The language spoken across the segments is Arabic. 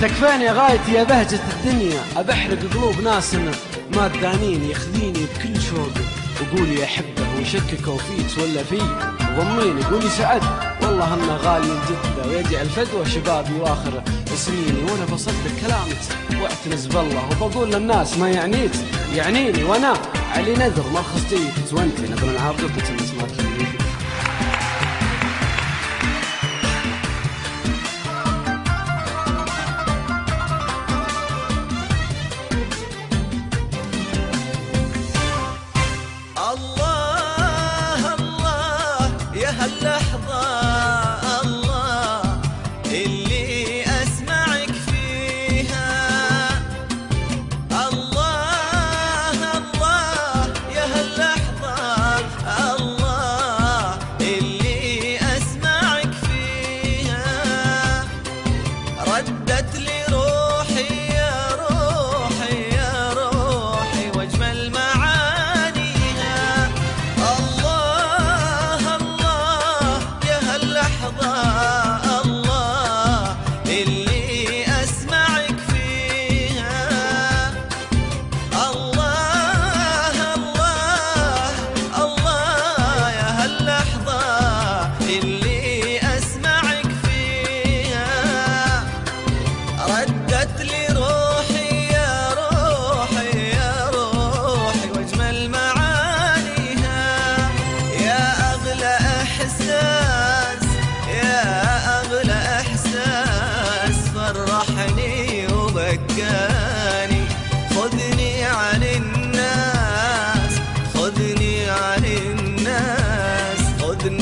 تكفاني غايتي يا بهجة الدنيا. أبحرق قلوب ناس ما تدانين يخذيني بكل شوق. وقولي أحبه ويشككوا فيك ولا في ضميني قولي سعد. والله أنه غالي جدا ويجعل فدوى شبابي وآخر سنيني وأنا بصدق كلامك واعتنز بالله وبقول للناس ما يعنيك يعنيني وأنا علي نذر مرخص جيد وأنت نذر هاللحظة.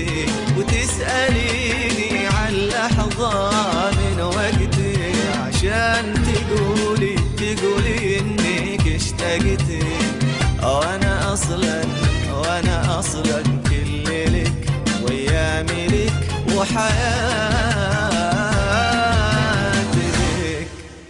اشتقتي وتسأليني عن لحظة من وقتي. عشان تقولي تقولي إنك اشتقتي. وأنا أصلا وأنا أصلا كل لك وايامي لك وحياتي